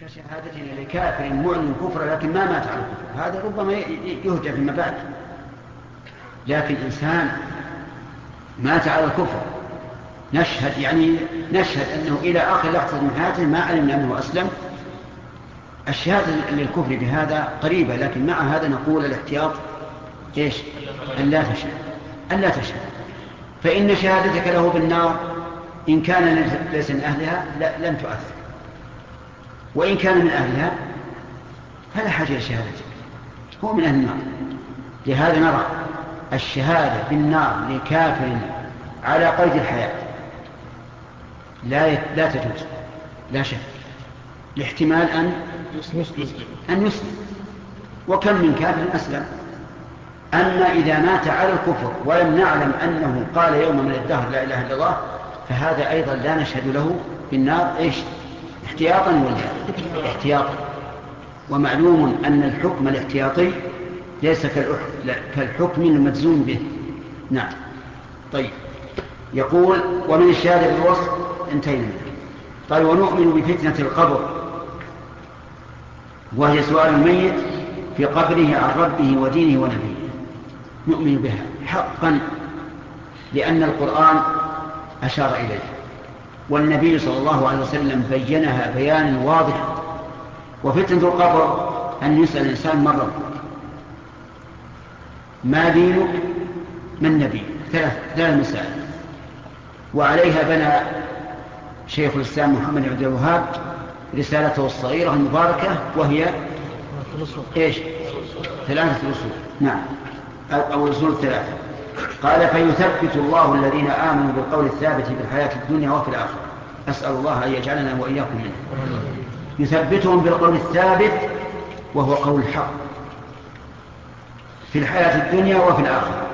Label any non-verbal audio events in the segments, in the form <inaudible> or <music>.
كشهادتنا لكافر معلن كفر لكن ما مات على الكفر. هذا ربما يهجى فيما بعد. لكن إنسان مات على الكفر. نشهد يعني نشهد أنه إلى آخر لحظة من حياته ما علمنا أنه أسلم. الشهادة للكفر بهذا قريبة لكن مع هذا نقول الاحتياط إيش؟ أن لا تشهد. أن لا تشهد. فإن شهادتك له بالنار إن كان ليس من أهلها لن تؤثر. وإن كان من أهلها فلا حاجة لشهادتك هو من أهل النار. لهذا نرى الشهادة بالنار لكافر على قيد الحياة. لا لا تجوز. لا شك. لاحتمال أن أن يسلم. وكم من كافر أسلم. أما إذا مات على الكفر ولم نعلم أنه قال يوم من الدهر لا إله إلا الله فهذا أيضا لا نشهد له بالنار. إيش؟ احتياطا ولا احتياطا ومعلوم أن الحكم الاحتياطي ليس كالحكم المجزوم به. نعم. طيب. يقول ومن الشهادة بالوصف انتهينا منه. قال ونؤمن بفتنة القبر. وهي سؤال الميت في قبره عن ربه ودينه ونبيه. نؤمن بها حقا لأن القرآن أشار إليه. والنبي صلى الله عليه وسلم بينها بيانا واضحا وفتنة القبر أن يسأل الإنسان من ربك؟ ما دينك؟ من نبي ثلاث ثلاث مسائل. وعليها بنى شيخ الإسلام محمد بن عبد الوهاب رسالته الصغيرة المباركة وهي إيش؟ ثلاثة أصول. نعم. أو, الأصول الثلاثة قال فيثبت الله الذين آمنوا بالقول الثابت في الحياة الدنيا وفي الآخرة. أسأل الله أن يجعلنا وإياكم منه يثبتهم بالقول الثابت وهو قول الحق في الحياة الدنيا وفي الآخرة.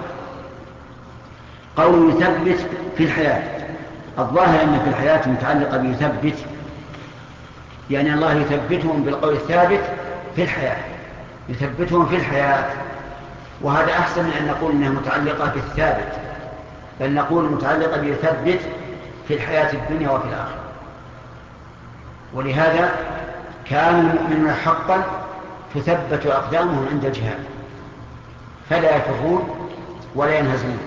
قول يثبت في الحياة. الظاهر أن في الحياة متعلقة بيثبت يعني الله يثبتهم بالقول الثابت في الحياة. يثبتهم في الحياة. وهذا أحسن من أن نقول أنها متعلقة بالثابت بل نقول متعلقة بيثبت في الحياة الدنيا وفي الآخرة. ولهذا كان المؤمنون حقا تثبت أقدامهم عند الجهاد. فلا يفرون ولا ينهزمون.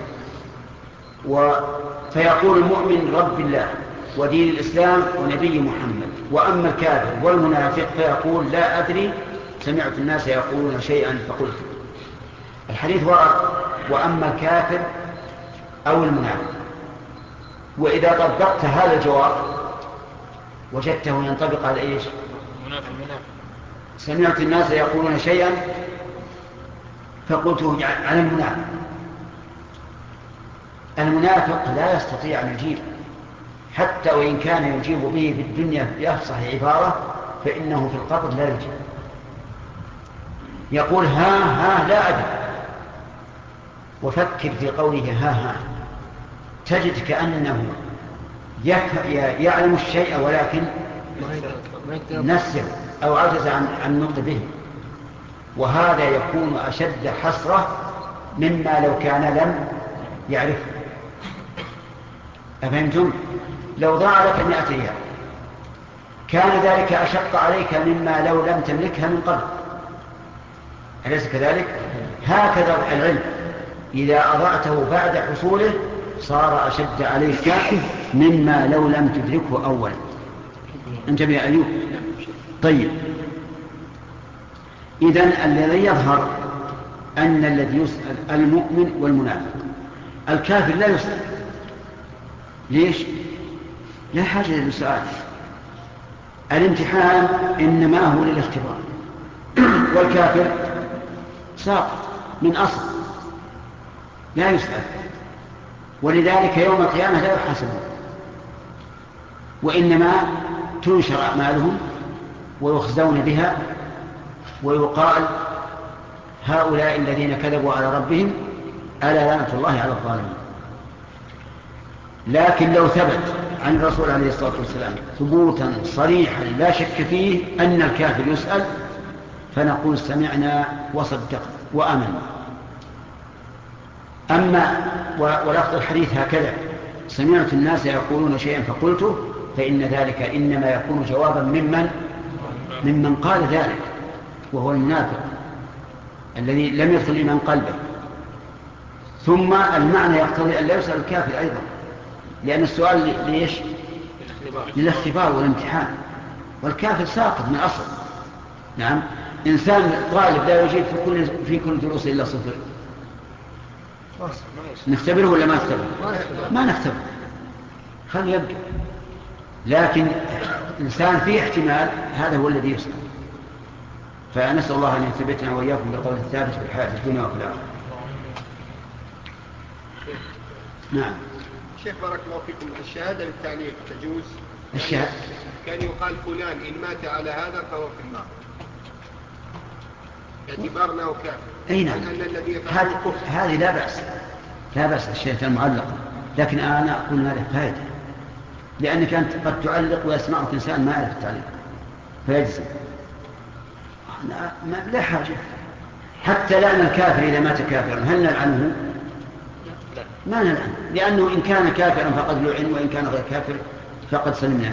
و فيقول المؤمن رب الله ودين الإسلام ونبي محمد وأما الكافر والمنافق فيقول لا أدري سمعت الناس يقولون شيئا فقلت الحديث ورد وأما الكافر أو المنافق. وإذا طبقت هذا الجواب وجدته ينطبق على إيش؟ سمعت الناس يقولون شيئا فقلت على المنافق. المنافق لا يستطيع أن يجيب حتى وإن كان يجيب به في الدنيا بأفصح عبارة فإنه في القبر لا يجيب. يقول ها ها لا أدري. وفكر في قوله ها ها تجد كأنه يعلم الشيء ولكن نسه أو عجز عن النطق به وهذا يكون أشد حسرة مما لو كان لم يعرفه أفهمتم؟ لو ضاع لك مئة ريال كان ذلك أشق عليك مما لو لم تملكها من قبل أليس كذلك؟ هكذا العلم إذا أضعته بعد حصوله صار أشد عليك مما لو لم تدركه أولا. انتبه أيوب؟ طيب. إذن الذي يظهر أن الذي يسأل المؤمن والمنافق. الكافر لا يسأل. ليش؟ لا حاجة للسؤال الامتحان إنما هو للاختبار. <clears throat> والكافر ساقط من أصل. لا يسأل ولذلك يوم القيامة لا يحاسبون. وإنما تنشر أعمالهم ويخزون بها ويقال هؤلاء الذين كذبوا على ربهم ألا لعنة الله على الظالمين. لكن لو ثبت عن الرسول عليه الصلاة والسلام ثبوتا صريحا لا شك فيه أن الكافر يسأل فنقول سمعنا وصدقنا وآمنا. أما ولفظ الحديث هكذا سمعت الناس يقولون شيئا فقلته فإن ذلك إنما يكون جوابا ممن؟ ممن قال ذلك وهو المنافق الذي لم يدخل الإيمان قلبه. ثم المعنى يقتضي أن لا يسأل الكافر أيضا لأن السؤال ليش للاختبار والامتحان. والكافر ساقط من أصل نعم إنسان طالب لا يجيب في كل في كل دروسه إلا صفر. نختبره ولا ما نختبره؟ ما نختبره. خليه يبدأ لكن إنسان فيه احتمال هذا هو الذي يسأل. فنسأل الله أن يثبتنا وإياكم بالقول الثابت في الحياة الدنيا وفي الآخرة. نعم. شيخ بارك الله فيكم. الشهادة للتعليق تجوز؟ الشهادة. كان يقال فلان إن مات على هذا فهو في النار. باعتبار انه كافر أي نعم. هذه لا بأس. لا بأس الشهاده المعلقه لكن أنا أقول ما له فائدة. لأنك أنت قد تعلق ويسمعك إنسان ما يعرف التعليق. فيجزم. لا حاجة. حتى لعن الكافر إذا مات كافرا. هل نلعنه؟ ما نلعنه. لأنه إن كان كافرا فقد لعن وإن كان غير كافر فقد سلمنا.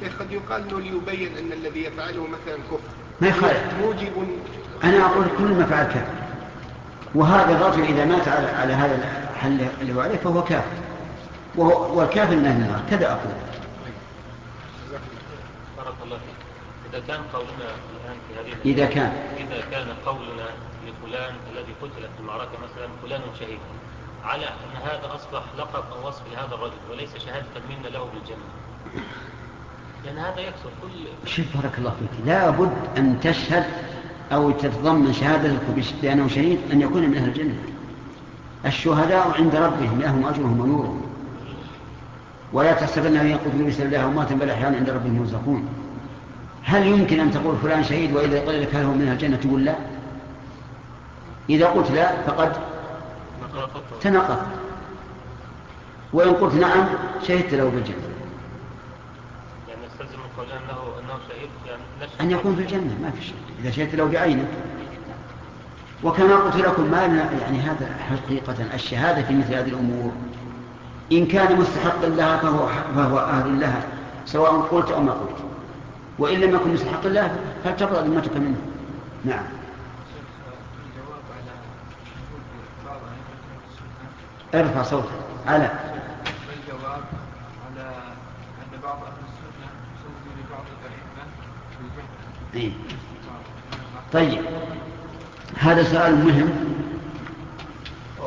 شيخ قد يقال أنه ليبين أن الذي يفعله مثلا كفر. ما يخالف. موجب أنا أقول كل ما فعل كافر. وهذا الرجل إذا مات على, على هذا الحل اللي هو عليه فهو كافر. وهو والكافر من النار. كذا أقول. بارك الله فيك. إذا كان قولنا الآن في هذه إذا كان. إذا كان قولنا لفلان الذي قتل في المعركة مثلا فلان شهيد. على أن هذا أصبح لقب أو وصف لهذا الرجل وليس شهادة منا له بالجنه لأن هذا يكسر كل شوف بارك الله فيك. لابد أن تشهد أو تتضمن شهادتك بأنه شهيد أن يكون من أهل الجنة. الشهداء عند ربهم لهم أجرهم ونورهم. ولا تحسبن الذين قتلوا في الله أمواتا بل أحيانا عند ربهم يرزقون. هل يمكن أن تقول فلان شهيد وإذا قيل لك هل هو من أهل الجنة تقول لا؟ إذا قلت لا فقد تنقض وإن قلت نعم شهدت له بالجنة. أنه أنه شهيد يعني أن يكون في الجنة ما في شيء. إذا شهدت له بعينك وكما قلت لكم ما يعني هذا حقيقة الشهادة في مثل هذه الأمور. إن كان مستحقا لها فهو, فهو أهل لها سواء قلت أو ما قلت. وإن لم يكن مستحقا لها فلتبرأ ذمتك منه؟ نعم. ارفع صوتك. على. الجواب على أن بعض إيه؟ طيب. هذا سؤال مهم.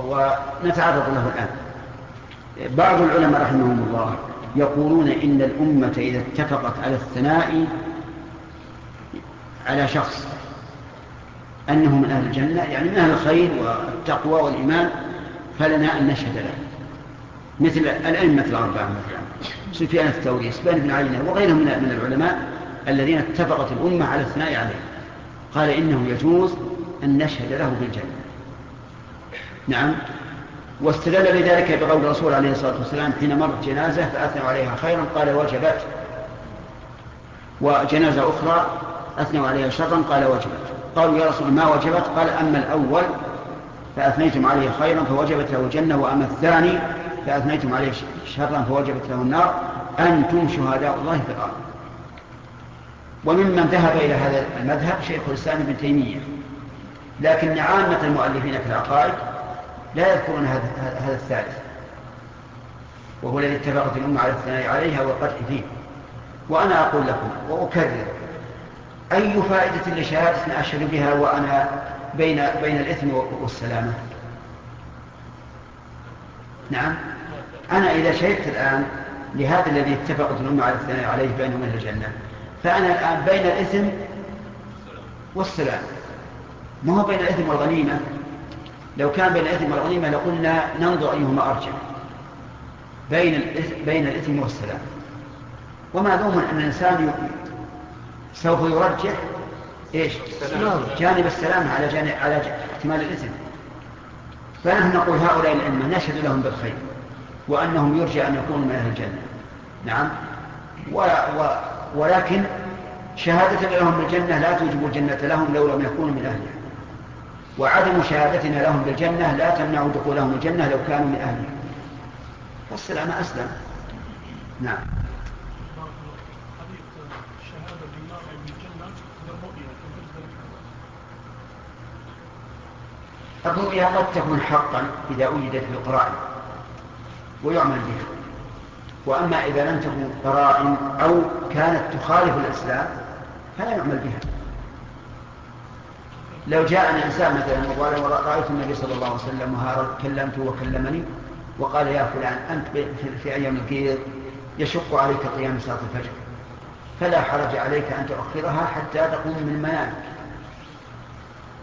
ونتعرض له الآن. بعض العلماء رحمهم الله يقولون إن الأمة إذا اتفقت على الثناء على شخص أنه من أهل الجنة يعني من أهل الخير والتقوى والإيمان فلنا أن نشهد له. مثل الأئمة الأربعة مثلا سفيان الثوري سفيان بن عينة وغيرهم من العلماء الذين اتفقت الأمة على الثناء عليه قال إنه يجوز أن نشهد له بالجنة. نعم. واستدل بذلك بقول الرسول عليه الصلاة والسلام حين مرت جنازة فأثنوا عليها خيرا قال وجبت. وجنازة أخرى أثنوا عليها شرا قال وجبت. قالوا يا رسول ما وجبت؟ قال أما الأول فأثنيتم عليه خيرا فوجبت له الجنة وأما الثاني فأثنيتم عليه شرا فوجبت له النار. أنتم شهداء الله في الأرض. وممن ذهب إلى هذا المذهب شيخ الإسلام ابن تيمية. لكن عامة المؤلفين في العقائد لا يذكرون هذا الثالث. وهو الذي اتفقت الأمة على الثناء عليها والقدح فيه. وأنا أقول لكم وأكرر أي فائدة لشهادة أشهد بها وأنا بين بين الإثم والسلامة؟ نعم. أنا إذا شهدت الآن لهذا الذي اتفقت الأمة على الثناء عليه بأنه من الجنة فأنا الآن بين الإثم والسلام. ما هو بين الإثم والغنيمة؟ لو كان بين الإثم والغنيمة لقلنا ننظر أيهما أرجع بين الإثم, بين الإثم والسلام. ومعلوم أن الإنسان سوف يرجح إيش؟ جانب السلام على جانب على احتمال الإثم. فنحن نقول هؤلاء الأئمة نشهد لهم بالخير وأنهم يرجى أن يكونوا من أهل الجنة. نعم؟ و... و... ولكن شهادة لهم بالجنة لا توجب الجنة لهم لو لم يكونوا من أهلها. وعدم شهادتنا لهم بالجنة لا تمنع دخولهم الجنة لو كانوا من أهلها. والسلام أسلم. نعم. الرؤيا قد تكون حقا إذا وجدت في القرآن ويعمل بها. وأما إذا لم تكن قرائن أو كانت تخالف الإسلام فلا يعمل بها. لو جاءني إنسان مثلا وقال رأيت النبي صلى الله عليه وسلم كلمته وكلمني وقال يا فلان أنت في أيام القير يشق عليك قيام صلاة الفجر فلا حرج عليك أن تؤخرها حتى تقوم من منامك.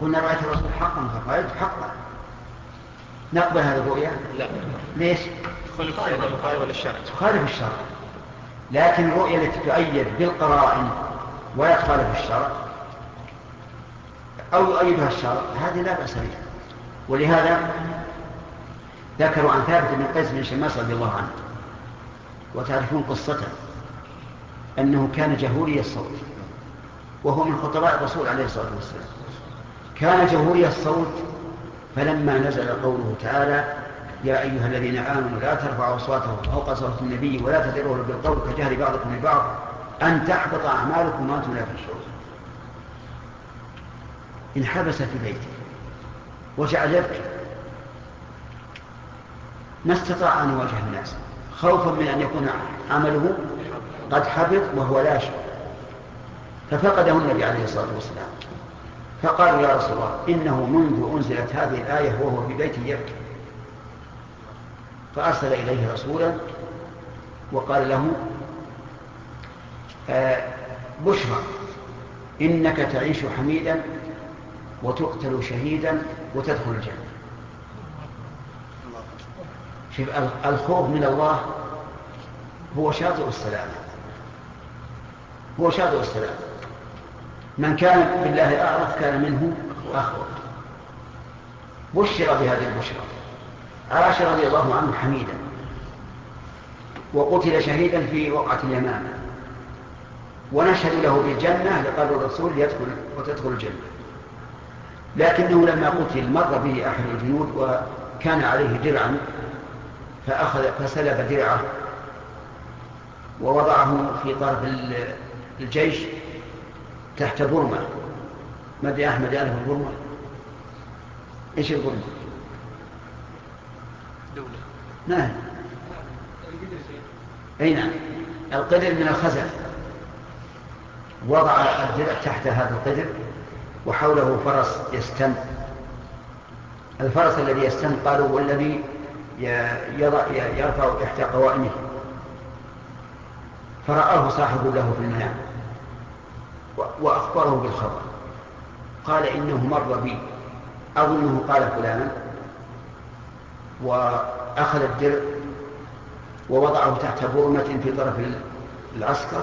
قلنا رأيت الرسول حقا؟ فرأيت حقا. نقبل هذه الرؤيا؟ لا. ليش؟ تخالف الشرع. لكن الرؤيا التي تؤيد بالقرائن ولا تخالف الشرع أو يؤيدها الشرع هذه لا بأس بها. ولهذا ذكروا عن ثابت بن قيس بن شماس رضي الله عنه وتعرفون قصته أنه كان جهوري الصوت وهو من خطباء الرسول عليه الصلاة والسلام. كان جهوري الصوت فلما نزل قوله تعالى يا أيها الذين آمنوا لا ترفعوا أصواتهم فوق صوت النبي ولا تدروا بالقول كجهر بعضكم لبعض أن تحبط أعمالكم وأنتم لا تشعرون. انحبس في بيته وجعل يبكي ما استطاع أن يواجه الناس. خوفا من أن يكون عمله قد حبط وهو لا يشعر ففقده النبي عليه الصلاة والسلام. فقالوا يا رسول الله إنه منذ أنزلت هذه الآية وهو في بيته يبكي. فأرسل إليه رسولا وقال له آه بشرى إنك تعيش حميدا وتقتل شهيدا وتدخل الجنة. شوف الخوف من الله هو شاطئ السلام. هو شاطئ السلام. من كان بالله أعرف كان منه أخوف بشر بهذه البشرى. عاش رضي الله عنه حميدا وقتل شهيدا في وقعة اليمامة. ونشهد له بالجنة لقال الرسول يدخل وتدخل الجنة. لكنه لما قتل مر به أحد الجنود وكان عليه درعا فأخذ فسلب درعه ووضعه في طرف الجيش تحت برمة ما أحمد يعرف البرمة إيش البرمة نعم. أي نعم. القدر من الخزف. وضع الدرع تحت هذا القدر وحوله فرس يستم الفرس الذي يستم قالوا هو الذي يضع يرفع إحدى قوائمه. فرآه صاحب له في المنام وأخبره بالخبر. قال إنه مر بي. أظنه قال فلانا. وأخذ الدرع ووضعه تحت برمة في طرف العسكر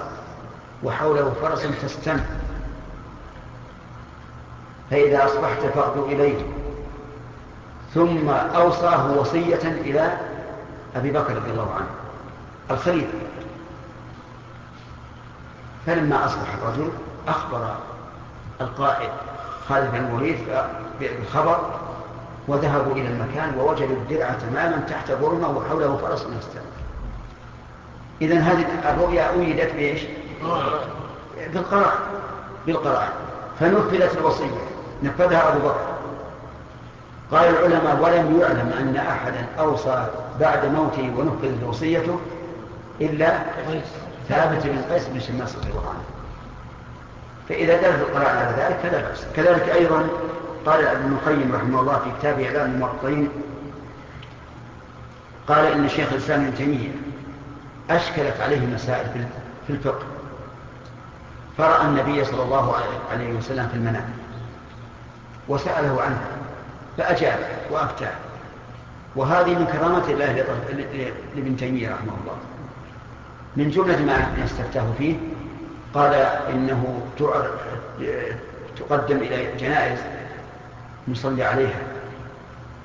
وحوله فرس تستم فإذا أصبحت فاغدو إليه. ثم أوصاه وصية إلى أبي بكر رضي الله عنه الخليفة. فلما أصبح الرجل أخبر القائد خالد بن الوليد بالخبر وذهبوا إلى المكان ووجدوا الدرع تماما تحت برمة وحوله فرس يستمر إذا هذه الرؤيا أويدت بإيش؟ بالقراء بالقراء فنفذت الوصية. نفذها أبو بكر. قال العلماء ولم يعلم أن أحدا أوصى بعد موته ونفذت وصيته إلا ثابت بن قيس بن شماس عنه فإذا دلت القراءة على ذلك فلا بأس. كذلك أيضا قال ابن القيم رحمه الله في كتاب إعلام الموقعين قال إن شيخ الإسلام ابن تيمية أشكلت عليه مسائل في الفقه فرأى النبي صلى الله عليه وسلم في المنام وسأله عنها فأجاب وأفتاه. وهذه من كرامة الله لابن تيمية رحمه الله. من جملة ما استفتاه فيه قال إنه تقدم إلى جنائز نصلي عليها.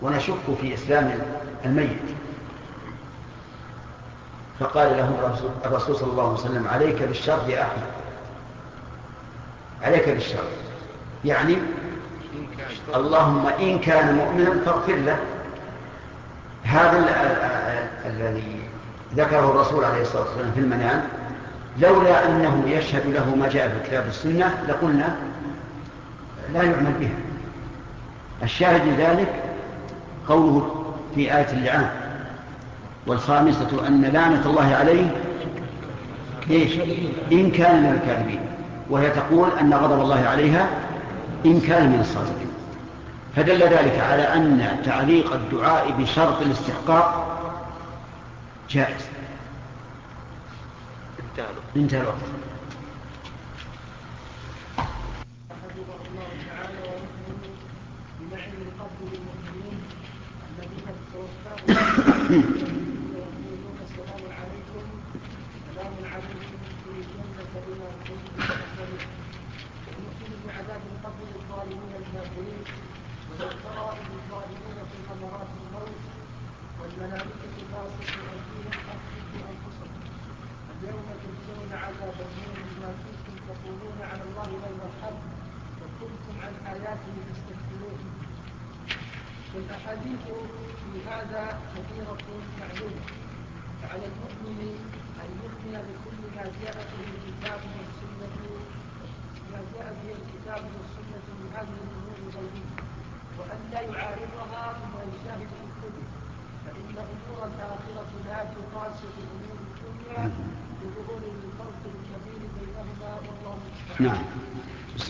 ونشك في إسلام الميت. فقال له الرسول صلى الله عليه وسلم عليك بالشر يا أحمد. عليك بالشر. يعني اللهم إن كان مؤمنا فاغفر له. هذا الذي ذكره الرسول عليه الصلاة والسلام في المنام. لولا أنه يشهد له ما جاء في الكتاب والسنة لقلنا لا يعمل بها. الشاهد لذلك قوله في آية اللعان والخامسة أن لعنة الله عليه إيش؟ إن كان من الكاذبين. وهي تقول أن غضب الله عليها إن كان من الصادقين. فدل ذلك على أن تعليق الدعاء بشرط الاستحقاق جائز. انتهى الوقت. Mm-hmm.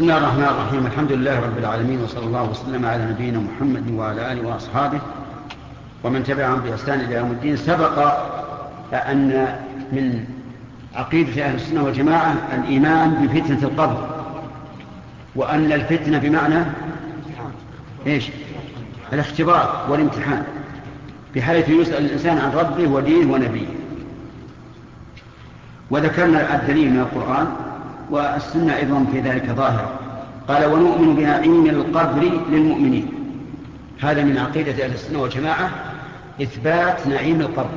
بسم الله الرحمن الرحيم الحمد لله رب العالمين وصلى الله وسلم على نبينا محمد وعلى اله واصحابه ومن تبعهم باحسان إلى يوم الدين سبق ان من عقيده أهل السنة والجماعه الايمان بفتنه القبر وان الفتنه بمعنى إيش الاختبار والامتحان بحيث يسال الانسان عن ربه ودينه ونبيه وذكرنا الدليل من القران والسنة أيضا في ذلك ظاهرة قال ونؤمن بنعيم القبر للمؤمنين. هذا من عقيدة أهل السنة والجماعة إثبات نعيم القبر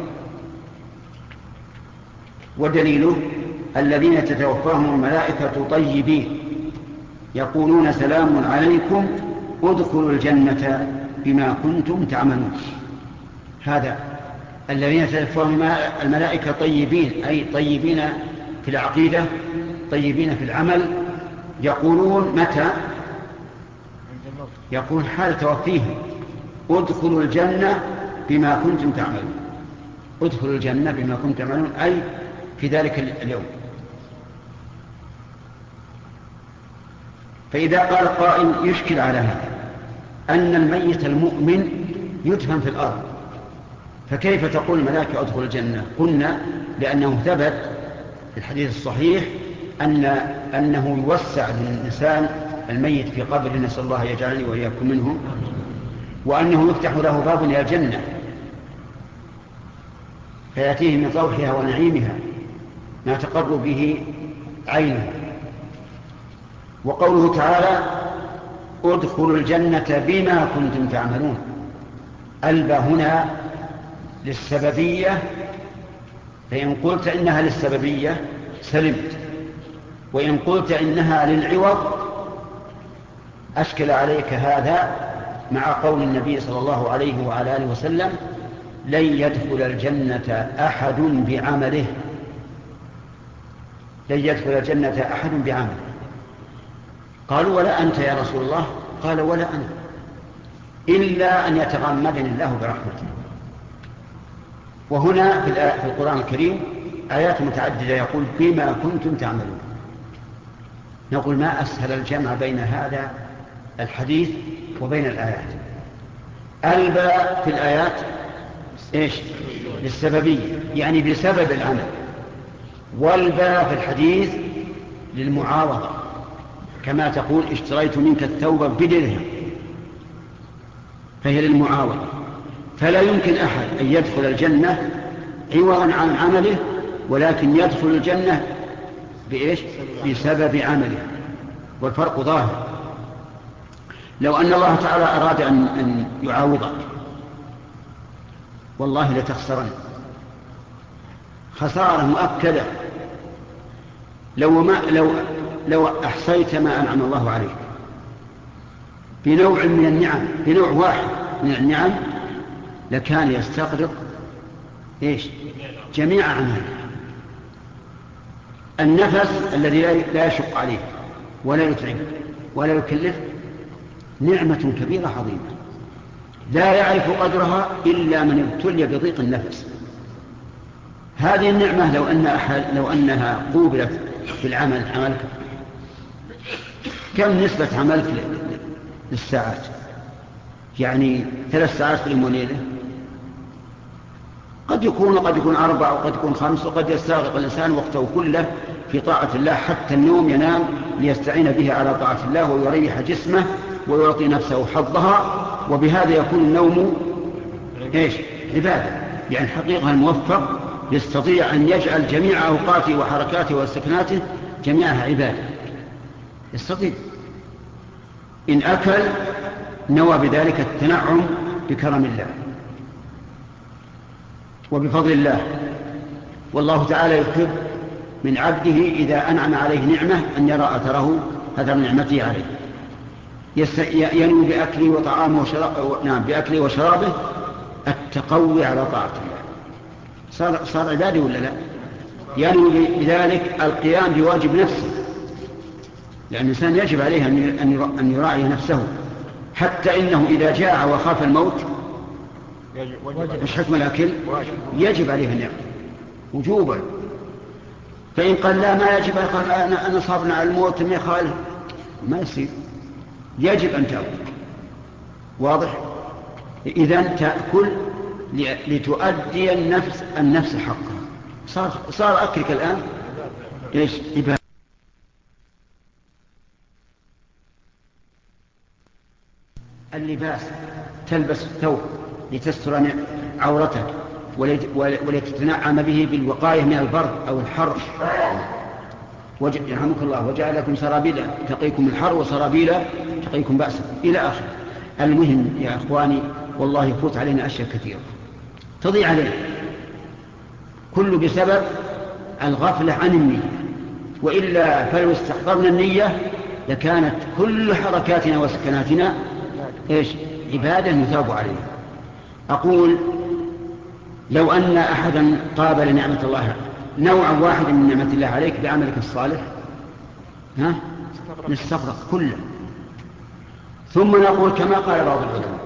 ودليله الذين تتوفاهم الملائكة طيبين يقولون سلام عليكم ادخلوا الجنة بما كنتم تعملون. هذا الذين تتوفاهم الملائكة طيبين أي طيبين في العقيدة طيبين في العمل يقولون متى؟ يقول حال توفيهم. ادخلوا الجنة بما كنتم تعملون. ادخلوا الجنة بما كنتم تعملون أي في ذلك اليوم. فإذا قال قائل يشكل على هذا أن الميت المؤمن يدفن في الأرض. فكيف تقول الملائكة ادخل الجنة؟ قلنا لأنه ثبت في الحديث الصحيح أن أنه يوسع للإنسان الميت في قبر نسأل الله يجعلني وإياكم منه وأنه يفتح له باب إلى الجنة. فيأتيه من طوحها ونعيمها ما تقر به عينه. وقوله تعالى ادخلوا الجنة بما كنتم تعملون ألبى هنا للسببية فإن قلت إنها للسببية سلمت. وإن قلت إنها للعوض أشكل عليك هذا مع قول النبي صلى الله عليه وعلى آله وسلم لن يدخل الجنة أحد بعمله. لن يدخل الجنة أحد بعمله. قالوا ولا أنت يا رسول الله؟ قال ولا أنا. إلا أن يتغمدني الله برحمته. وهنا في القرآن الكريم آيات متعددة يقول بما كنتم تعملون. نقول ما أسهل الجمع بين هذا الحديث وبين الآيات. الباء في الآيات إيش؟ للسببية يعني بسبب العمل. والباء في الحديث للمعاوضة. كما تقول اشتريت منك الثوب بدرهم. فهي للمعاوضة. فلا يمكن أحد أن يدخل الجنة عوضا عن عمله ولكن يدخل الجنة بإيش؟ بسبب عمله. والفرق ظاهر. لو أن الله تعالى أراد أن, أن يعاوضك والله لتخسرن. خسارة مؤكدة. لو ما لو لو أحصيت ما أنعم الله عليك. بنوع من النعم بنوع واحد من النعم لكان يستغرق إيش؟ جميع أعماله النفس الذي لا يشق عليه ولا يتعب ولا يكلف نعمة كبيرة عظيمة. لا يعرف قدرها إلا من ابتلي بضيق النفس. هذه النعمة لو, أن لو أنها قوبلت بالعمل عملك كم نسبة عملك للساعات؟ يعني ثلاث ساعات في اليوم وليلة قد يكون وقد يكون أربع وقد يكون خمس وقد يستغرق الإنسان وقته كله في طاعة الله حتى النوم ينام ليستعين به على طاعة الله ويريح جسمه ويعطي نفسه حظها وبهذا يكون النوم إيش؟ عبادة. يعني حقيقة الموفق يستطيع أن يجعل جميع أوقاته وحركاته وسكناته جميعها عبادة. يستطيع. إن أكل نوى بذلك التنعم بكرم الله وبفضل الله. والله تعالى يحب من عبده إذا أنعم عليه نعمة أن يرى أثره أثر نعمته عليه. ينوي بأكله وطعامه وشرابه نعم بأكله وشرابه التقوي على طاعة الله. صار صار عبادي ولا لا؟ ينوي بذلك القيام بواجب نفسه. لأن الإنسان يجب عليه أن يراعي نفسه. حتى إنه إذا جاع وخاف الموت مش حكم الأكل؟ يجب عليه أن يأكل وجوبا. فإن قال لا ما يجب قال أنا, أنا صابنا على الموت ما يخالف. ما يصير. يجب أن تأكل. واضح؟ إذا تأكل لتؤدي النفس النفس حقها. صار صار أكلك الآن إيش؟ إبادة اللباس. تلبس الثوب لتستر عورتك. ولتتنعم به بالوقاية من البرد أو الحر. يرحمك الله. وجعل لكم سرابيل تقيكم الحر وسرابيل تقيكم بأسا إلى آخر المهم يا أخواني والله يفوت علينا أشياء كثيرة. تضيع علينا. كل بسبب الغفلة عن النية. وإلا فلو استحضرنا النية لكانت كل حركاتنا وسكناتنا إيش؟ عبادة يثاب عليها أقول لو أن أحدا قابل نعمة الله نوعا واحدا من نعمة الله عليك بعملك الصالح ها؟ نستغرق كله. ثم نقول كما قال بعض العلماء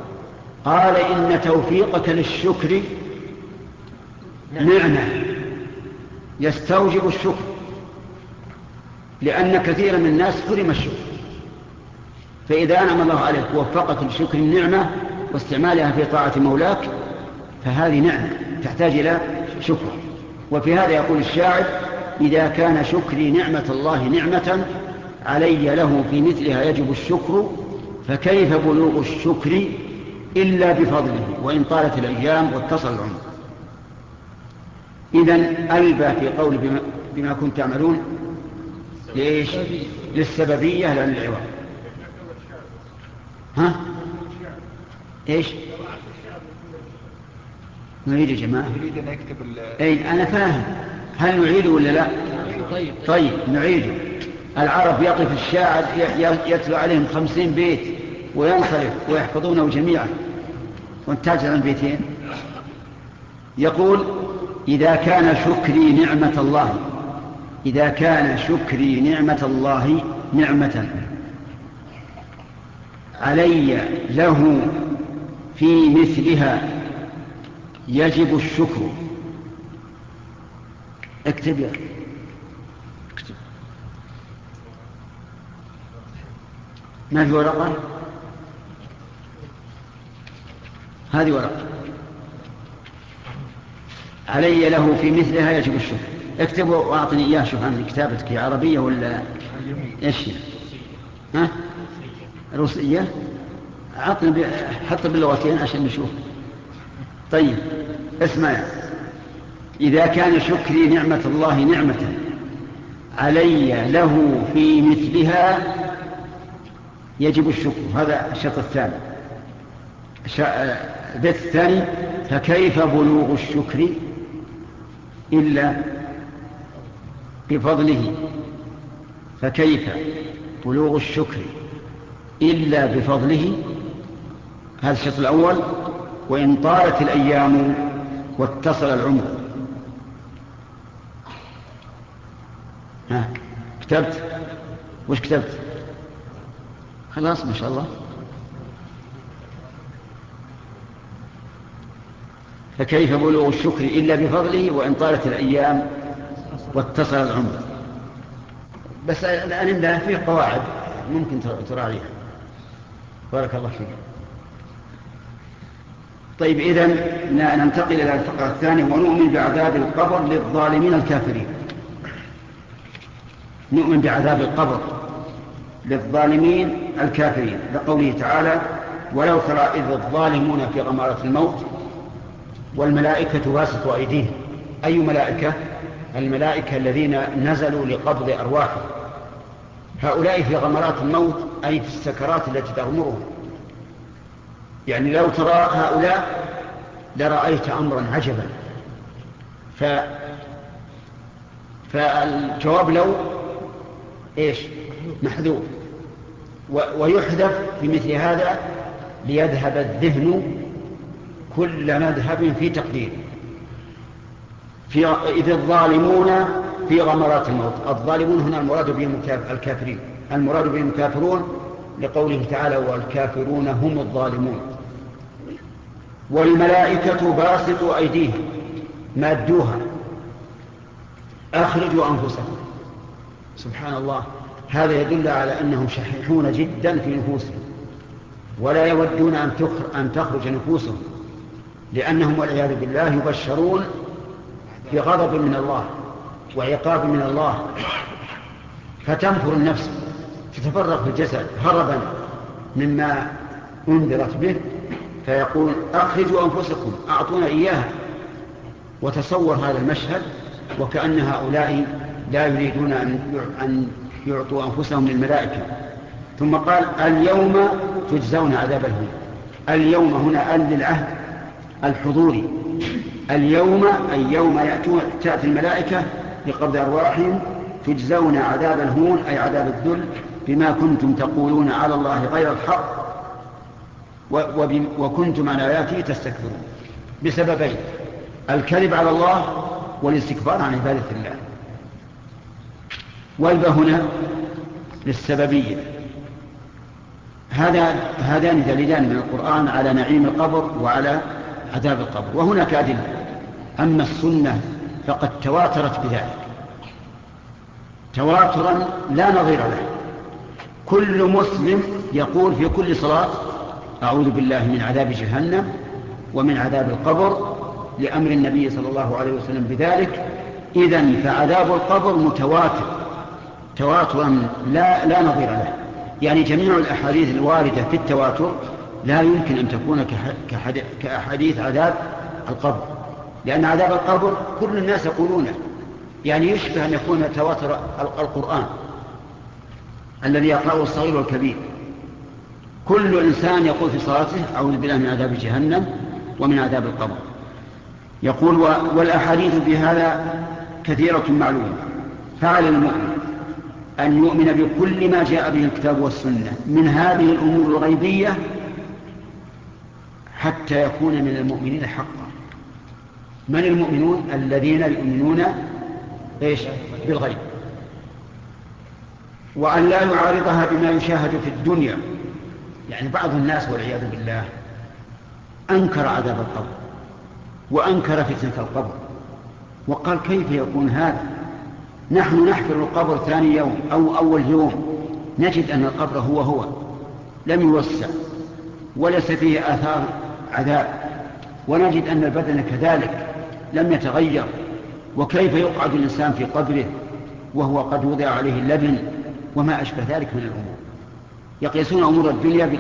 قال إن توفيقك للشكر نعمة. يستوجب الشكر لأن كثيرا من الناس حرم الشكر. فإذا أنعم الله عليك ووفقك لشكر النعمة واستعمالها في طاعة مولاك فهذه نعمة. تحتاج إلى شكر. وفي هذا يقول الشاعر إذا كان شكري نعمة الله نعمة علي له في مثلها يجب الشكر فكيف بلوغ الشكر إلا بفضله؟ وإن طالت الأيام واتصل العمر. إذا ألبى في قول بما, بما كنت تعملون. ليش؟ للسببية لا للعوض. ها؟ إيش؟ نعيد يا جماعة. يريد أن يكتب أي أنا فاهم. هل نعيده ولا لا؟ طيب, طيب نعيده العرب يقف الشاعر يتلو عليهم خمسين بيت وينصرف ويحفظونه جميعا. وانتاج عن بيتين. يقول إذا كان شكري نعمة الله إذا كان شكري نعمة الله نعمة علي له في مثلها يجب الشكر. اكتب. يا اكتب ما في ورقة؟ هذه ورقة. علي له في مثلها يجب الشكر. اكتب واعطني إياه شوف عن كتابتك عربية ولا إيش؟ ها؟ روسية؟ عطني حط باللغتين عشان نشوف. طيب اسمع. إذا كان شكري نعمة الله نعمة علي له في مثلها يجب الشكر. هذا الشرط الثاني. البيت الثاني فكيف بلوغ الشكر إلا بفضله؟ فكيف بلوغ الشكر إلا بفضله؟ هذا الشرط الأول. وإن طالت الأيام واتصل العمر. ها كتبت؟ وش كتبت؟ خلاص ما شاء الله. فكيف بلوغ الشكر إلا بفضله وإن طالت الأيام واتصل العمر؟ بس الآن عندنا في قواعد ممكن تراعيها بارك الله فيك. طيب إذا ننتقل إلى الفقرة الثانية ونؤمن بعذاب القبر للظالمين الكافرين. نؤمن بعذاب القبر للظالمين الكافرين. لقوله تعالى ولو ترى إذ الظالمون في غمارة الموت والملائكة باسطوا أيديهم. أي ملائكة؟ الملائكة الذين نزلوا لقبض أرواحهم. هؤلاء في غمرات الموت أي في السكرات التي تغمرهم. يعني لو ترى هؤلاء لرأيت أمرا عجبا. ف فالجواب لو إيش؟ محذوف. ويحذف في مثل هذا ليذهب الذهن كل مذهب في تقديره في إذ الظالمون في غمرات الموت. الظالمون هنا المراد بهم الكافرين. المراد بهم الكافرون لقوله تعالى والكافرون هم الظالمون. والملائكة باسطوا أيديهم مادوها. أخرجوا أنفسكم. سبحان الله. هذا يدل على أنهم شحيحون جدا في نفوسهم. ولا يودون أن تخرج نفوسهم لأنهم والعياذ بالله يبشرون بغضب من الله وعقاب من الله. فتنفر النفس تتفرغ في الجسد هربا مما أنذرت به. فيقول أخرجوا أنفسكم أعطونا إياها. وتصور هذا المشهد وكأن هؤلاء لا يريدون أن يعطوا أنفسهم للملائكة. ثم قال اليوم تجزون عذاب الهون. اليوم هنا أل للعهد الحضوري. اليوم أي يوم تأتي الملائكة لقبض أرواحهم تجزون عذاب الهون أي عذاب الذل بما كنتم تقولون على الله غير الحق. وكنتم عن آياته تستكبرون. بسببين. الكذب على الله والاستكبار عن عبادة الله. والب هنا للسببية. هذا هذان دليلان من القرآن على نعيم القبر وعلى عذاب القبر. وهناك أدلة. أما السنة فقد تواترت بذلك. تواترا لا نظير له. كل مسلم يقول في كل صلاة أعوذ بالله من عذاب جهنم ومن عذاب القبر لأمر النبي صلى الله عليه وسلم بذلك. إذا فعذاب القبر متواتر. تواترا لا, لا نظير له. يعني جميع الأحاديث الواردة في التواتر لا يمكن أن تكون كأحاديث عذاب القبر. لأن عذاب القبر كل الناس يقولونه. يعني يشبه أن يكون تواتر القرآن الذي يقرأه الصغير والكبير. كل إنسان يقول في صلاته أعوذ بالله من عذاب جهنم ومن عذاب القبر. يقول والأحاديث في هذا كثيرة معلومة. فعلى المؤمن أن يؤمن بكل ما جاء به الكتاب والسنة من هذه الأمور الغيبية حتى يكون من المؤمنين حقا. من المؤمنون؟ الذين يؤمنون إيش؟ بالغيب. وأن لا يعارضها بما يشاهد في الدنيا. يعني بعض الناس والعياذ بالله أنكر عذاب القبر وأنكر فتنة القبر وقال كيف يكون هذا؟ نحن نحفر القبر ثاني يوم أو أول يوم نجد أن القبر هو هو لم يوسع وليس فيه آثار عذاب ونجد أن البدن كذلك لم يتغير وكيف يقعد الإنسان في قبره وهو قد وضع عليه اللبن وما أشبه ذلك من الأمور يقيسون أمور الدنيا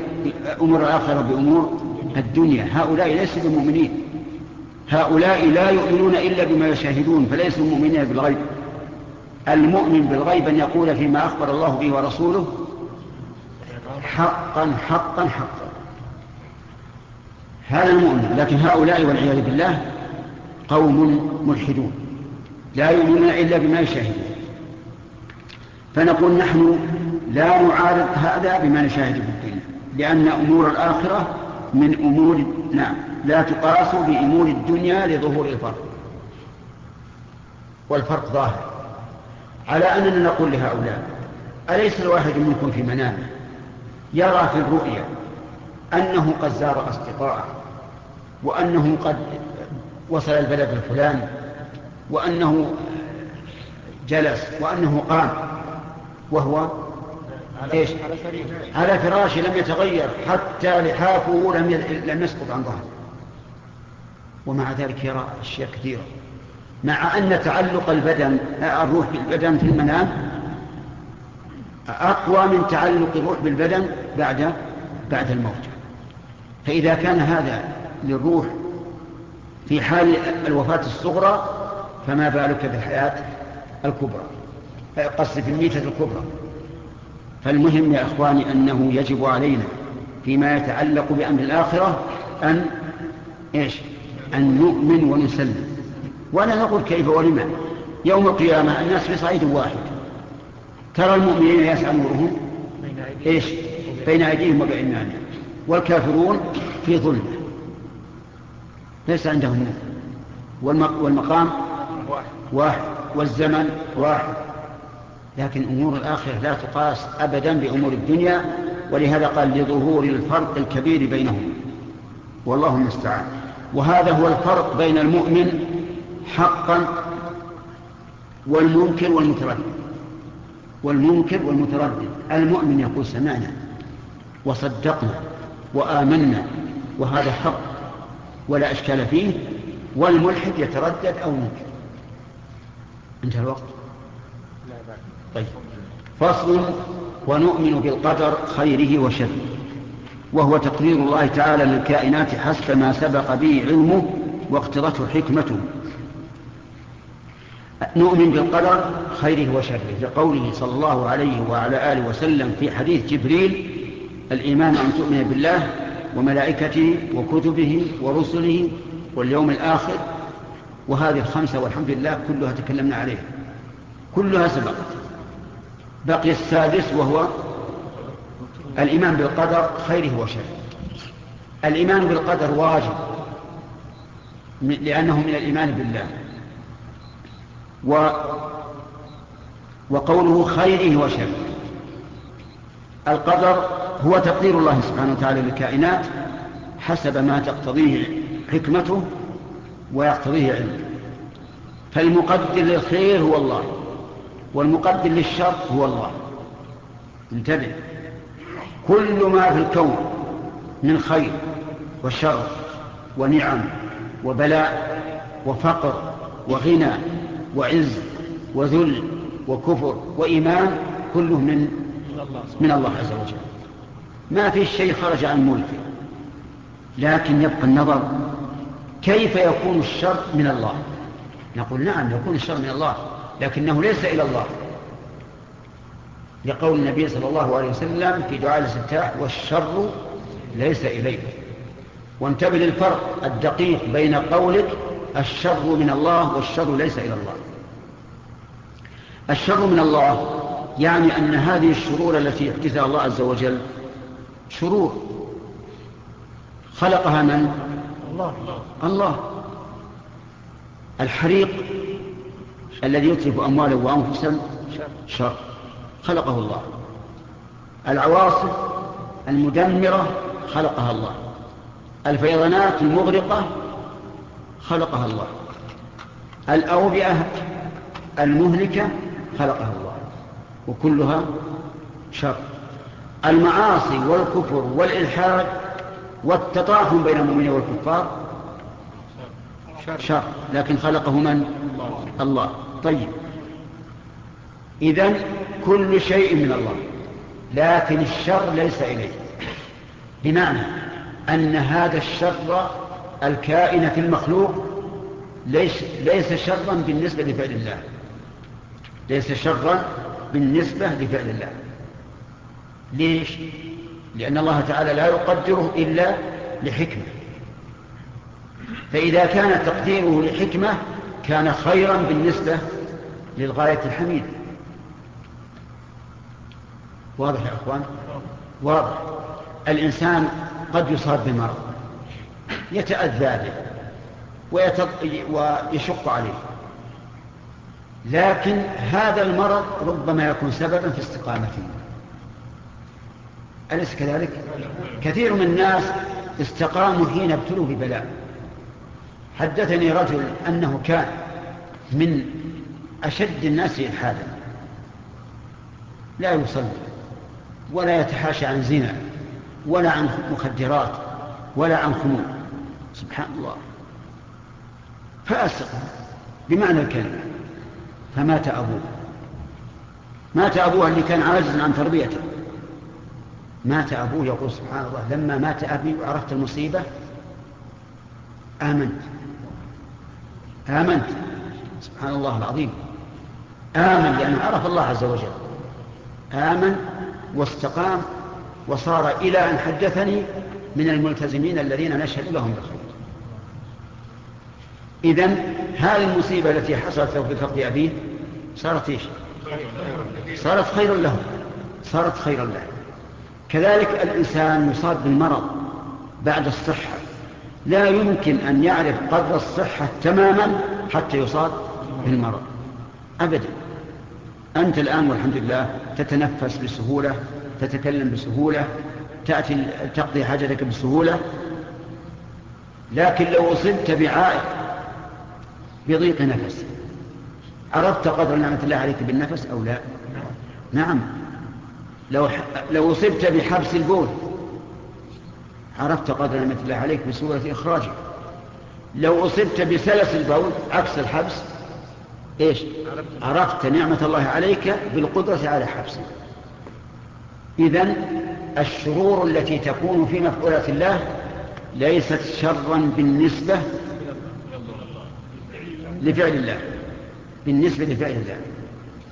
أمور الآخرة بأمور الدنيا. هؤلاء ليسوا بمؤمنين. هؤلاء لا يؤمنون إلا بما يشاهدون فليسوا مؤمنين بالغيب. المؤمن بالغيب أن يقول فيما أخبر الله به ورسوله حقا حقا حقا. هذا المؤمن. لكن هؤلاء والعياذ بالله قوم ملحدون. لا يؤمنون إلا بما يشاهدون. فنقول نحن لا نعارض هذا بما نشاهد في الدنيا لأن أمور الآخرة من أمور نعم لا تقاس بأمور الدنيا لظهور الفرق. والفرق ظاهر. على أننا نقول لهؤلاء أليس الواحد منكم في منامه؟ يرى في الرؤيا أنه قد زار أصدقاءه وأنه قد وصل البلد الفلاني وأنه جلس وأنه قام وهو إيش؟ على فراشه لم يتغير حتى لحافه لم لم يسقط عن ظهره. ومع ذلك يرى أشياء كثيرة. مع أن تعلق البدن الروح بالبدن في المنام أقوى من تعلق الروح بالبدن بعد بعد الموت. فإذا كان هذا للروح في حال الوفاة الصغرى فما بالك في الحياة الكبرى؟ قصد في الميتة الكبرى. فالمهم يا إخواني أنه يجب علينا فيما يتعلق بأمر الآخرة أن إيش؟ أن نؤمن ونسلم. ولا نقول كيف ولما. يوم القيامة الناس في صعيد واحد. ترى المؤمنين يسعى نورهم إيش؟ بين أيديهم وبأيمانهم والكافرون في ظلمة ليس عندهم نور. والمقام واحد. والزمن واحد. لكن أمور الآخرة لا تقاس أبدا بأمور الدنيا ولهذا قال لظهور الفرق الكبير بينهم. والله المستعان. وهذا هو الفرق بين المؤمن حقا والمنكر والمتردد. والمنكر والمتردد. المؤمن يقول سمعنا وصدقنا وآمنا وهذا حق ولا أشكال فيه والملحد يتردد أو ينكر. انتهى الوقت. طيب. فصل ونؤمن بالقدر خيره وشره وهو تقرير الله تعالى للكائنات حسب ما سبق به علمه واقتضته حكمته. نؤمن بالقدر خيره وشره لقوله صلى الله عليه وعلى آله وسلم في حديث جبريل الإيمان أن تؤمن بالله وملائكته وكتبه ورسله واليوم الآخر. وهذه الخمسة والحمد لله كلها تكلمنا عليها كلها سبقت. بقي السادس وهو الإيمان بالقدر خيره وشره. الإيمان بالقدر واجب لأنه من الإيمان بالله. و وقوله خيره وشره. القدر هو تقدير الله سبحانه وتعالى للكائنات حسب ما تقتضيه حكمته ويقتضيه علمه. فالمقدر للخير هو الله. والمقدر للشر هو الله. انتبه. كل ما في الكون من خير وشر ونعم وبلاء وفقر وغنى وعز وذل وكفر وإيمان كله من من الله عز وجل. ما في شيء خرج عن ملكه لكن يبقى النظر كيف يكون الشر من الله. نقول نعم يكون الشر من الله. لكنه ليس إلى الله. لقول النبي صلى الله عليه وسلم في دعاء الاستفتاح والشر ليس إليك. وانتبه للفرق الدقيق بين قولك الشر من الله والشر ليس إلى الله. الشر من الله يعني أن هذه الشرور التي يحدثها الله عز وجل شرور. خلقها من؟ الله. الله. الحريق الذي يتلف أمواله وأنفسا شر. خلقه الله. العواصف المدمرة خلقها الله. الفيضانات المغرقة خلقها الله. الأوبئة المهلكة خلقها الله. وكلها شر. المعاصي والكفر والإلحاد والتطاحن بين المؤمنين والكفار شر. لكن خلقه من؟ الله. طيب. إذن كل شيء من الله لكن الشر ليس إليه. بمعنى أن هذا الشر الكائن في المخلوق ليس, ليس شرا بالنسبة لفعل الله. ليس شرا بالنسبة لفعل الله. ليش؟ لأن الله تعالى لا يقدره إلا لحكمة. فإذا كان تقديره لحكمة كان خيرا بالنسبة للغاية الحميدة. واضح يا أخوان؟ واضح. الإنسان قد يصاب بمرض يتأذى به ويشق عليه. لكن هذا المرض ربما يكون سببا في استقامته أليس كذلك؟ كثير من الناس استقاموا حين ابتلوا ببلاء. حدثني رجل أنه كان من أشد الناس إلحادا. لا يصلي ولا يتحاشى عن زنا ولا عن مخدرات ولا عن خمور سبحان الله. فأسق بمعنى الكلمة. فمات أبوه. مات أبوه اللي كان عاجزا عن تربيته. مات أبوه يقول سبحان الله لما مات أبي وعرفت المصيبة آمنت. آمنت. سبحان الله العظيم. آمن لأنه عرف الله عز وجل. آمن واستقام وصار إلى أن حدثني من الملتزمين الذين نشهد لهم بالخير. إذن هذه المصيبة التي حصلت له بفقد أبيه صارت إيش؟ صارت خيرا له. صارت خيرا له. كذلك الإنسان يصاب بالمرض بعد الصحة. لا يمكن أن يعرف قدر الصحة تماما حتى يصاب بالمرض. أبدا. أنت الآن والحمد لله تتنفس بسهولة تتكلم بسهولة تأتي تقضي حاجتك بسهولة. لكن لو أصبت بعائق بضيق نفس. عرفت قدر نعمة الله عليك بالنفس أو لا؟ نعم. لو, لو أصبت بحبس البول عرفت قدر الله عليك بسهولة إخراجه لو أصبت بسلس البول عكس الحبس إيش؟ عرفت نعمة الله عليك بالقدرة على حبسه إذن الشرور التي تكون في مفعولات الله ليست شرا بالنسبة لفعل الله. بالنسبة لفعل الله.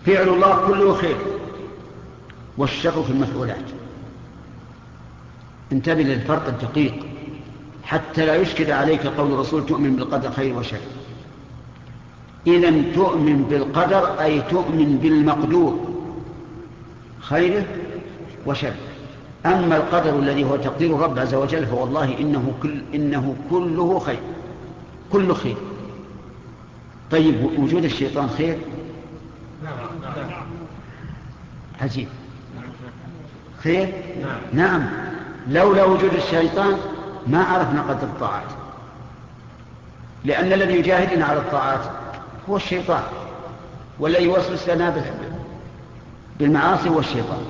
فعل الله كله خير والشر في المفعولات. انتبه للفرق الدقيق. حتى لا يشكل عليك قول الرسول تؤمن بالقدر خير وشر. إذا تؤمن بالقدر أي تؤمن بالمقدور خيره وشره أما القدر الذي هو تقدير الرب عز وجل فوالله إنه, كل إنه كله خير. كل خير. طيب وجود الشيطان خير؟ عجيب. خير؟ نعم. لولا وجود الشيطان ما عرفنا قدر الطاعات. لأن الذي يجاهدنا على الطاعات هو الشيطان والذي يوسوس لنا بالمعاصي هو الشيطان.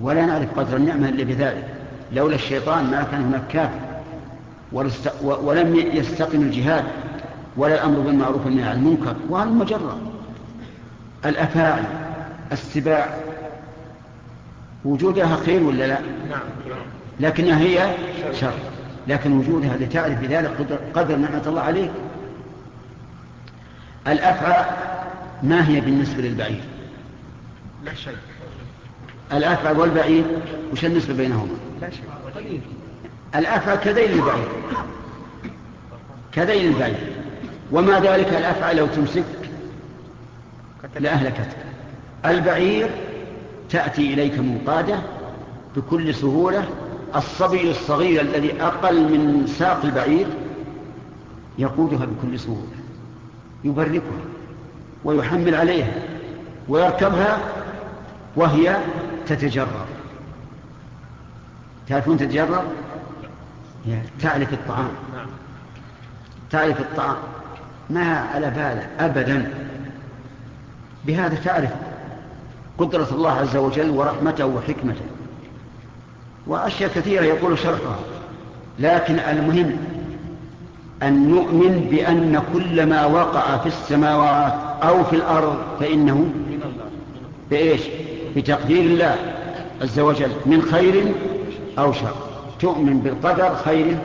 ولا نعرف قدر النعمة إلا بذلك. لولا الشيطان ما كان هناك كافر ولم يستقم الجهاد ولا الأمر بالمعروف والنهي عن المنكر وهذا مجرد. الأفاعي السباع وجودها خير ولا لا؟ نعم لكنها هي شر. لكن وجودها لتعرف بذلك قدر نعمة الله عليك. الأفعى ما هي بالنسبة للبعير؟ لا شيء. الأفعى والبعير وش النسبة بينهما؟ لا شيء. قليل. الأفعى كذيل البعير. كذيل البعير. وما ذلك الأفعى لو تمسك؟ لأهلكتك البعير تأتي إليك منقادة بكل سهولة الصبي الصغير الذي أقل من ساق البعير يقودها بكل سهولة يبركها ويحمل عليها ويركبها وهي تتجرر تعرفون تتجرر تعرف الطعام. تعرف الطعام. ما على باله أبدا. بهذا تعرف قدرة الله عز وجل ورحمته وحكمته. وأشياء كثيرة يقول شرحها. لكن المهم أن نؤمن بأن كل ما وقع في السماوات أو في الأرض فإنه بإيش؟ بتقدير الله عز وجل من خير أو شر. تؤمن بالقدر خير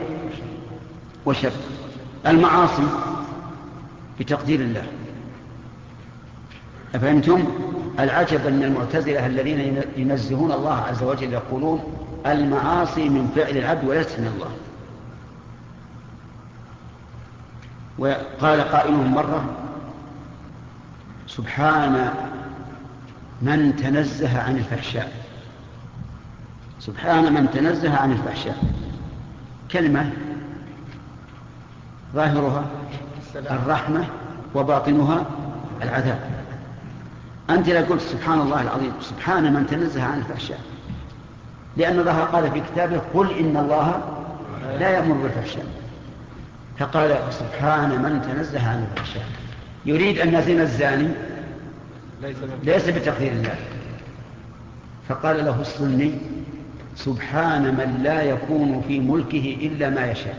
وشر. المعاصي بتقدير الله. أفهمتم؟ العجب أن المعتزلة الذين ينزهون الله عز وجل يقولون المعاصي من فعل العبد وليس من الله. وقال قائلهم مرة سبحان من تنزه عن الفحشاء. سبحان من تنزه عن الفحشاء. كلمة ظاهرها الرحمة وباطنها العذاب. أنت لا قلت سبحان الله العظيم سبحان من تنزه عن الفحشاء. لأن الله قال في كتابه قل إن الله لا يأمر بالفحشاء. فقال سبحان من تنزه عن الفحشاء. يريد أن يزن الزاني؟ ليس بتقدير. الله. فقال له السني سبحان من لا يكون في ملكه إلا ما يشاء.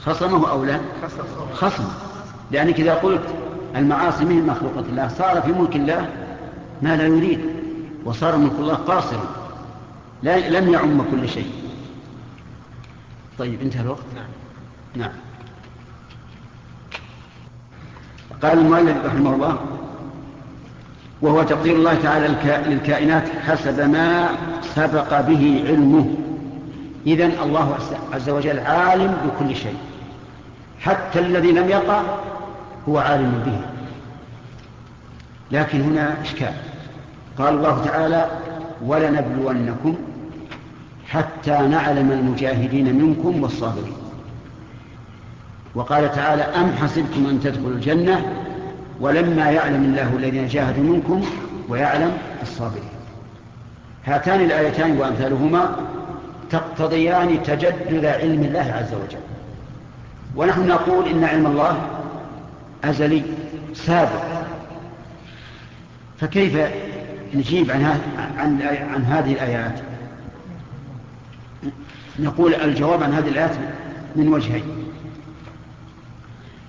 خصمه أو لا؟ خصم. لأنك إذا قلت المعاصي من مخلوقة الله صار في ملك الله ما لا يريد. وصار ملك الله قاصرا لم يعم كل شيء. طيب انتهى الوقت؟ نعم. نعم. قال المؤلف رحمه الله وهو تقدير الله تعالى للكائنات حسب ما سبق به علمه. إذن الله عز وجل عالم بكل شيء. حتى الذي لم يقع هو عالم به. لكن هنا إشكال. قال الله تعالى ولنبلونكم حتى نعلم المجاهدين منكم والصابرين. وقال تعالى أم حسبتم أن تدخلوا الجنة ولما يعلم الله الذين جاهدوا منكم ويعلم الصابرين. هاتان الآيتان وأمثالهما تقتضيان تجدد علم الله عز وجل. ونحن نقول إن علم الله أزلي سابق. فكيف نجيب عن, عن, عن هذه الآيات. نقول الجواب عن هذه الآيات من وجهين.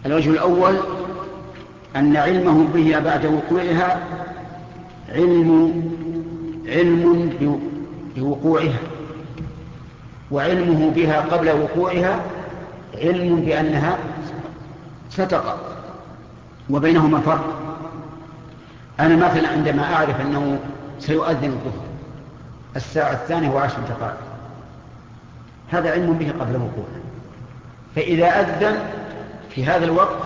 الوجه الأول أن علمه بها بعد وقوعها علم علم بوقوعها. وعلمه بها قبل وقوعها علم بأنها ستقع وبينهما فرق. أنا مثلا عندما أعرف أنه سيؤذن الظهر الساعة الثانية وعشر دقائق. هذا علم به قبل وقوعه فإذا أذن في هذا الوقت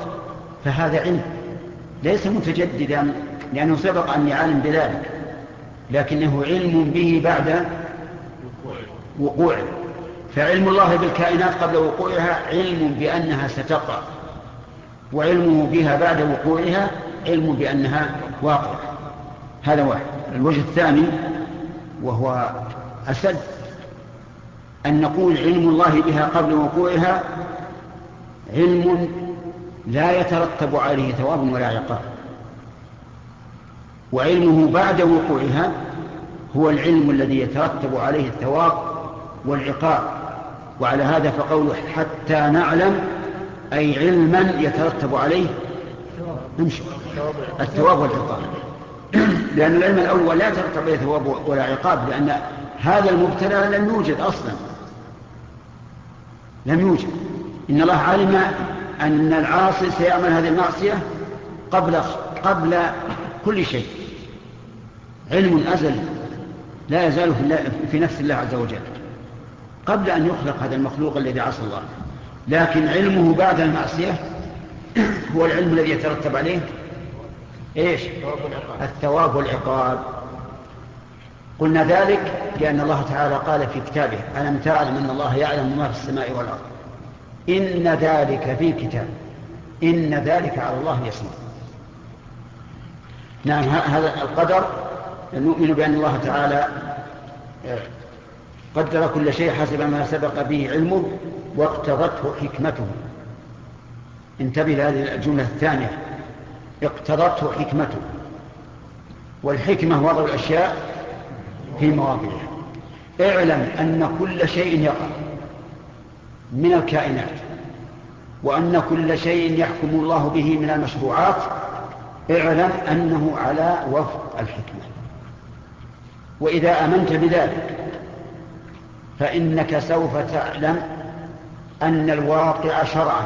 فهذا علم. ليس متجددا لأنه سبق أني عالم بذلك. لكنه علم به بعد وقوعه. فعلم الله بالكائنات قبل وقوعها علم بأنها ستقع. وعلمه بها بعد وقوعها علم بأنها واقعة هذا واحد. الوجه الثاني وهو أسد أن نقول علم الله بها قبل وقوعها علم لا يترتب عليه ثواب ولا عقاب. وعلمه بعد وقوعها هو العلم الذي يترتب عليه الثواب والعقاب. وعلى هذا فقوله حتى نعلم أي علما يترتب عليه. الثواب والعقاب لأن العلم الأول لا عليه ثواب ولا عقاب لأن هذا المبتلى لم يوجد أصلا. لم يوجد. إن الله علم أن العاصي سيعمل هذه المعصية قبل قبل كل شيء. علم أزلي لا يزال في نفس الله عز وجل. قبل أن يخلق هذا المخلوق الذي عصى الله. لكن علمه بعد المعصية هو العلم الذي يترتب عليه. إيش؟ الثواب والعقاب. قلنا ذلك لأن الله تعالى قال في كتابه ألم تعلم أن الله يعلم ما في السماء والأرض؟ إن ذلك في كتاب. إن ذلك على الله يسمع نعم هذا القدر نؤمن بأن الله تعالى آه، قدر كل شيء حسب ما سبق به علمه واقتضته حكمته. انتبه لهذه الجملة الثانية. اقتضته حكمته. والحكمة وضع الأشياء في مواضعها. اعلم أن كل شيء يقع من الكائنات وأن كل شيء يحكم الله به من المشروعات اعلم أنه على وفق الحكمة. وإذا أمنت بذلك فإنك سوف تعلم أن الواقع شرعا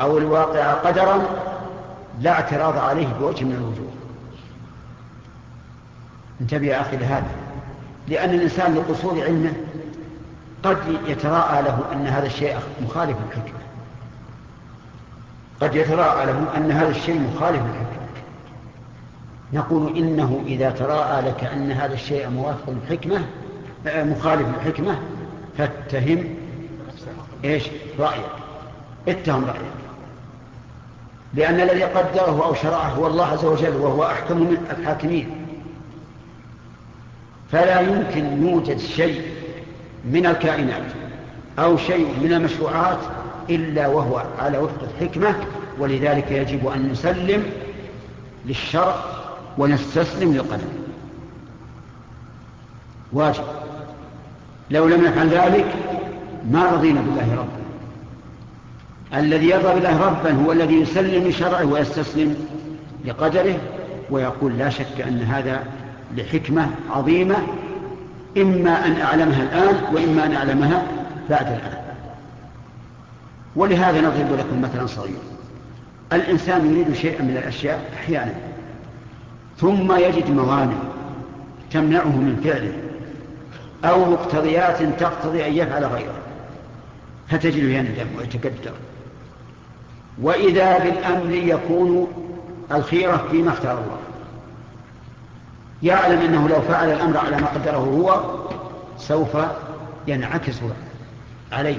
أو الواقع قدرا لا اعتراض عليه بوجه من الوجوه. انتبه يا أخي لهذا. لأن الإنسان لقصور علمه قد يتراءى له أن هذا الشيء مخالف للحكمة. قد يتراءى له أن هذا الشيء مخالف للحكمة. نقول إنه إذا تراءى لك أن هذا الشيء موافق للحكمة آه، مخالف للحكمة فاتهم إيش؟ رأيك. اتهم رأيك. لأن الذي قدره أو شرعه هو الله عز وجل وهو أحكم من الحاكمين. فلا يمكن يوجد شيء من الكائنات أو شيء من المشروعات إلا وهو على وفق الحكمة ولذلك يجب أن نسلم للشرع ونستسلم للقدر. واجب. لو لم نفعل ذلك ما رضينا بالله ربا الذي يرضى بالله ربا هو الذي يسلم لشرعه ويستسلم لقدره ويقول لا شك أن هذا لحكمة عظيمة إما أن أعلمها الآن وإما أن أعلمها بعد الآن. ولهذا نضرب لكم مثلا صغيرا. الإنسان يريد شيئا من الأشياء أحيانا ثم يجد موانع تمنعه من فعله أو مقتضيات تقتضي أن يفعل غيره. فتجده يندم ويتقدر وإذا بالأمر يكون الخيرة فيما اختار الله. يعلم أنه لو فعل الأمر على ما قدره هو سوف ينعكس عليه.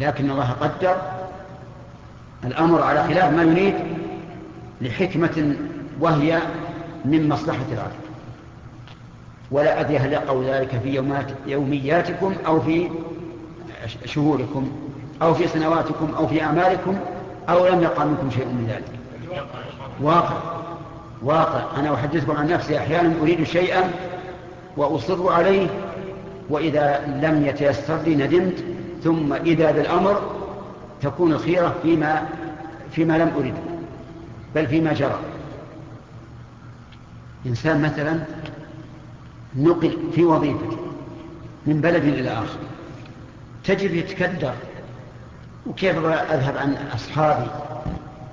لكن الله قدر الأمر على خلاف ما يريد لحكمة وهي من مصلحة العبد. ولا أدري هل يقع ذلك في يومياتكم أو في شهوركم. أو في سنواتكم أو في أعمالكم أو لم يقع منكم شيء من ذلك. واقع. واقع. أنا أحدثكم عن نفسي أحيانا أريد شيئا وأصر عليه وإذا لم يتيسر لي ندمت ثم إذا بالأمر تكون الخيرة فيما, فيما لم أرد بل فيما جرى. إنسان مثلا نقل في وظيفته من بلد إلى آخر تجد يتكدر وكيف أذهب عن أصحابي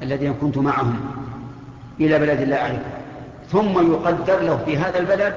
الذين كنت معهم إلى بلد لا أعرفه؟ ثم يقدر له في هذا البلد